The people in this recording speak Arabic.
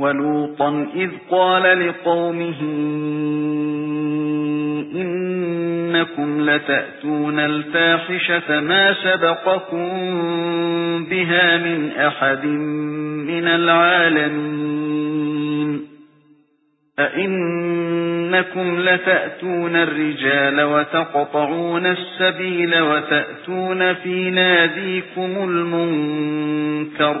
ولوطا إذ قال لقومه إنكم لتأتون الفاحشة ما سبقكم بها من أحد من العالمين أئنكم لتأتون الرجال وتقطعون السبيل وتأتون في ناديكم المنكر